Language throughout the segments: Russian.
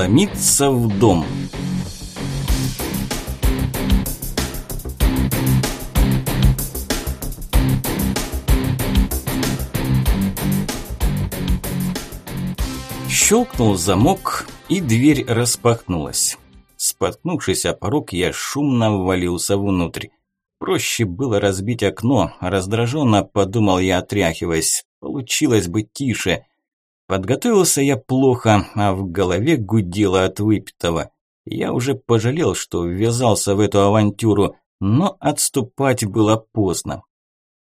Вломиться в дом. Щелкнул замок, и дверь распахнулась. Споткнувшись о порог, я шумно ввалился внутрь. Проще было разбить окно, раздраженно подумал я, отряхиваясь. Получилось бы тише. Подготовился я плохо, а в голове гудело от выпитого. Я уже пожалел, что ввязался в эту авантюру, но отступать было поздно.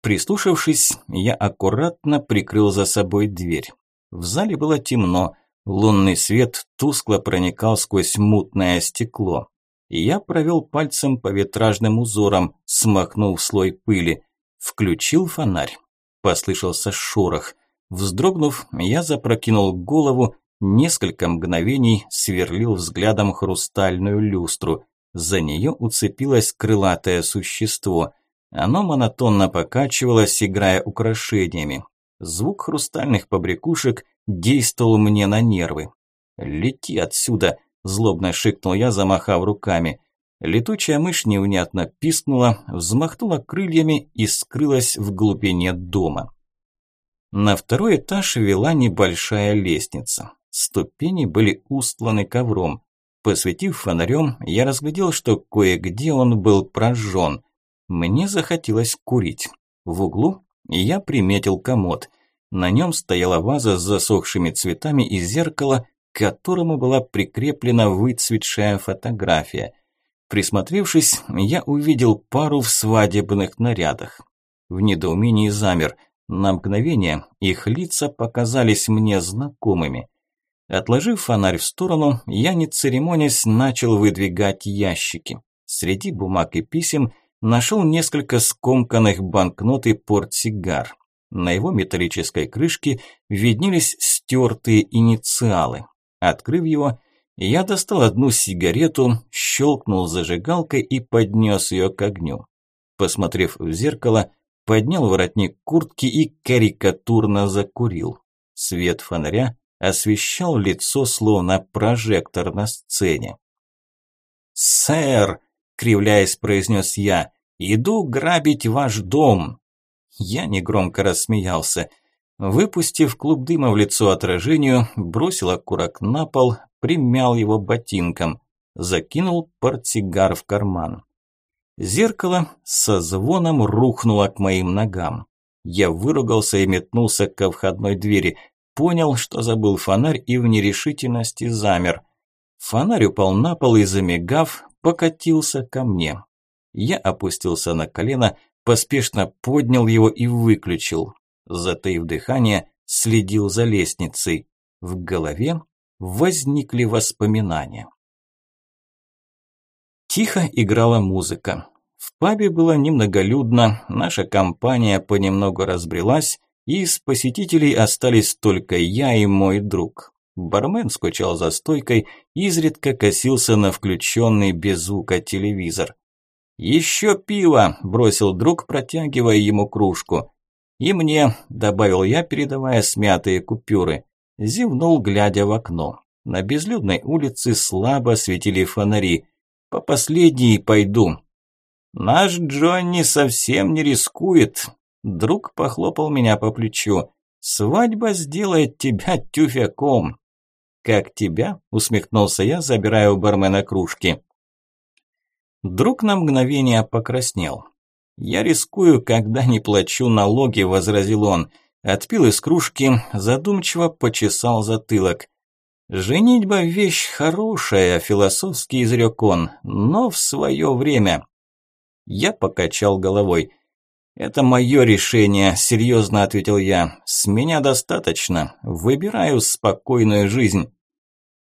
Прислушавшись, я аккуратно прикрыл за собой дверь. В зале было темно, лунный свет тускло проникал сквозь мутное стекло. Я провел пальцем по витражным узорам, смахнув слой пыли. Включил фонарь. Послышался шорох. Вздрогнув, я запрокинул голову, несколько мгновений сверлил взглядом хрустальную люстру. За нее уцепилось крылатое существо. Оно монотонно покачивалось, играя украшениями. Звук хрустальных побрякушек действовал мне на нервы. «Лети отсюда!» Злобно шикнул я, замахав руками. Летучая мышь невнятно пискнула, взмахнула крыльями и скрылась в глубине дома. На второй этаж вела небольшая лестница. Ступени были устланы ковром. Посветив фонарем, я разглядел, что кое-где он был прожжен. Мне захотелось курить. В углу я приметил комод. На нем стояла ваза с засохшими цветами и зеркало, к которому была прикреплена выцветшая фотография. Присмотревшись, я увидел пару в свадебных нарядах. В недоумении замер. На мгновение их лица показались мне знакомыми. Отложив фонарь в сторону, я не церемонясь начал выдвигать ящики. Среди бумаг и писем нашел несколько скомканных банкнот и портсигар. На его металлической крышке виднелись стертые инициалы. Открыв его, я достал одну сигарету, щелкнул зажигалкой и поднес ее к огню. Посмотрев в зеркало, поднял воротник куртки и карикатурно закурил. Свет фонаря освещал лицо, словно прожектор на сцене. «Сэр!» – кривляясь, произнес я. «Иду грабить ваш дом!» Я негромко рассмеялся – Выпустив клуб дыма в лицо отражению, бросил окурок на пол, примял его ботинком, закинул портсигар в карман. Зеркало со звоном рухнуло к моим ногам. Я выругался и метнулся ко входной двери. Понял, что забыл фонарь и в нерешительности замер. Фонарь упал на пол и, замигав, покатился ко мне. Я опустился на колено, поспешно поднял его и выключил затаив дыхание, следил за лестницей. В голове возникли воспоминания. Тихо играла музыка. В пабе было немноголюдно, наша компания понемногу разбрелась, и из посетителей остались только я и мой друг. Бармен скучал за стойкой, изредка косился на включенный без звука телевизор. «Еще пиво!» – бросил друг, протягивая ему кружку. «И мне», – добавил я, передавая смятые купюры. Зевнул, глядя в окно. На безлюдной улице слабо светили фонари. «По последней пойду». «Наш Джонни совсем не рискует», – друг похлопал меня по плечу. «Свадьба сделает тебя тюфяком». «Как тебя?» – усмехнулся я, забирая у бармена кружки. Друг на мгновение покраснел. «Я рискую, когда не плачу налоги», – возразил он. Отпил из кружки, задумчиво почесал затылок. «Женитьба – вещь хорошая», – философски изрек он, – «но в свое время». Я покачал головой. «Это мое решение», – серьезно ответил я. «С меня достаточно. Выбираю спокойную жизнь».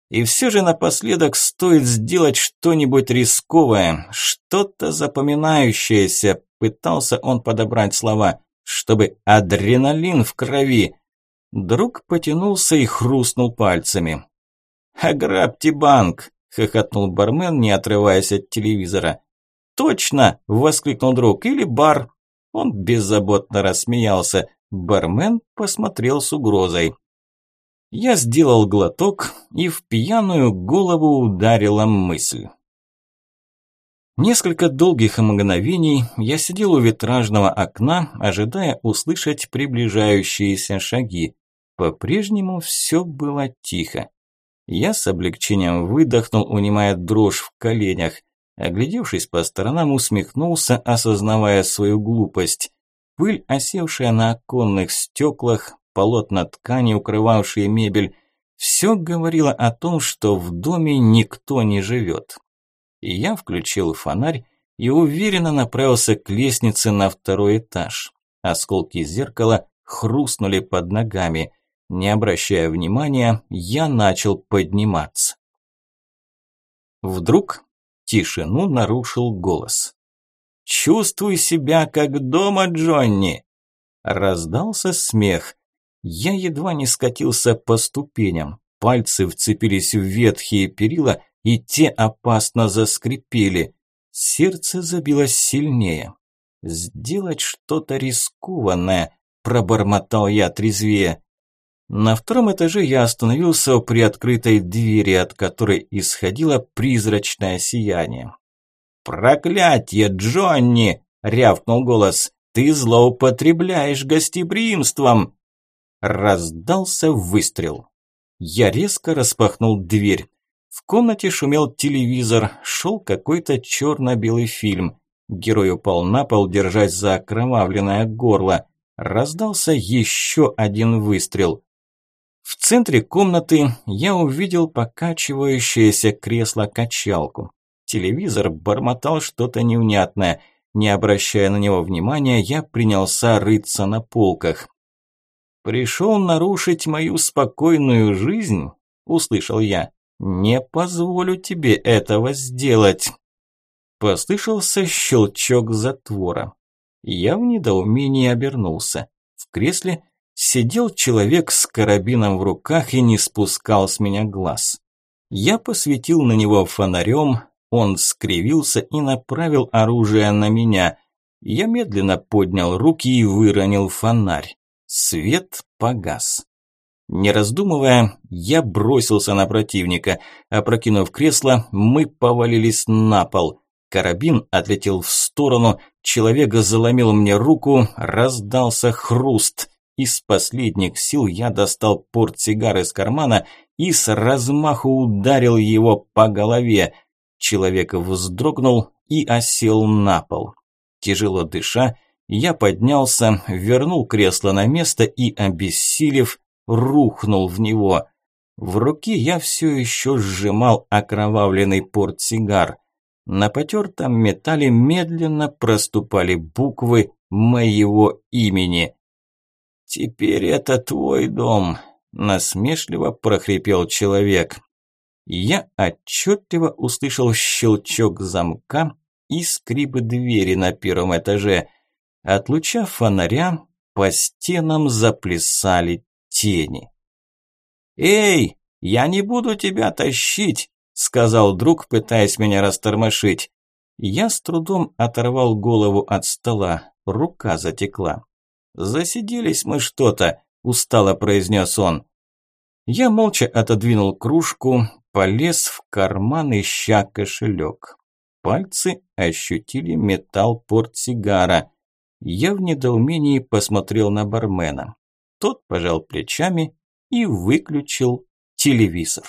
И все же напоследок стоит сделать что-нибудь рисковое, что-то запоминающееся, Пытался он подобрать слова, чтобы адреналин в крови. Друг потянулся и хрустнул пальцами. «Ограбьте банк!» – хохотнул бармен, не отрываясь от телевизора. «Точно!» – воскликнул друг. «Или бар!» Он беззаботно рассмеялся. Бармен посмотрел с угрозой. Я сделал глоток, и в пьяную голову ударила мысль. Несколько долгих мгновений я сидел у витражного окна, ожидая услышать приближающиеся шаги. По-прежнему все было тихо. Я с облегчением выдохнул, унимая дрожь в коленях. Оглядевшись по сторонам, усмехнулся, осознавая свою глупость. Пыль, осевшая на оконных стеклах, полотна ткани, укрывавшие мебель, все говорило о том, что в доме никто не живет. Я включил фонарь и уверенно направился к лестнице на второй этаж. Осколки зеркала хрустнули под ногами. Не обращая внимания, я начал подниматься. Вдруг тишину нарушил голос. «Чувствуй себя как дома, Джонни!» Раздался смех. Я едва не скатился по ступеням. Пальцы вцепились в ветхие перила, и те опасно заскрипели. Сердце забилось сильнее. «Сделать что-то рискованное», – пробормотал я трезвее. На втором этаже я остановился у приоткрытой двери, от которой исходило призрачное сияние. «Проклятье, Джонни!» – рявкнул голос. «Ты злоупотребляешь гостеприимством!» Раздался выстрел. Я резко распахнул дверь. В комнате шумел телевизор, шел какой-то черно-белый фильм. Герой упал на пол, держась за окровавленное горло. Раздался еще один выстрел. В центре комнаты я увидел покачивающееся кресло-качалку. Телевизор бормотал что-то невнятное. Не обращая на него внимания, я принялся рыться на полках. «Пришел нарушить мою спокойную жизнь?» – услышал я. «Не позволю тебе этого сделать!» Послышался щелчок затвора. Я в недоумении обернулся. В кресле Сидел человек с карабином в руках и не спускал с меня глаз. Я посветил на него фонарем, он скривился и направил оружие на меня. Я медленно поднял руки и выронил фонарь. Свет погас. Не раздумывая, я бросился на противника. Опрокинув кресло, мы повалились на пол. Карабин отлетел в сторону, человек заломил мне руку, раздался хруст. Из последних сил я достал портсигар из кармана и с размаху ударил его по голове. Человек вздрогнул и осел на пол. Тяжело дыша, я поднялся, вернул кресло на место и, обессилев, рухнул в него. В руке я все еще сжимал окровавленный портсигар. На потертом металле медленно проступали буквы моего имени. «Теперь это твой дом», – насмешливо прохрипел человек. Я отчетливо услышал щелчок замка и скрип двери на первом этаже. От луча фонаря по стенам заплясали тени. «Эй, я не буду тебя тащить», – сказал друг, пытаясь меня растормошить. Я с трудом оторвал голову от стола, рука затекла. «Засиделись мы что-то», – устало произнес он. Я молча отодвинул кружку, полез в карман, ища кошелек. Пальцы ощутили металл портсигара. Я в недоумении посмотрел на бармена. Тот пожал плечами и выключил телевизор.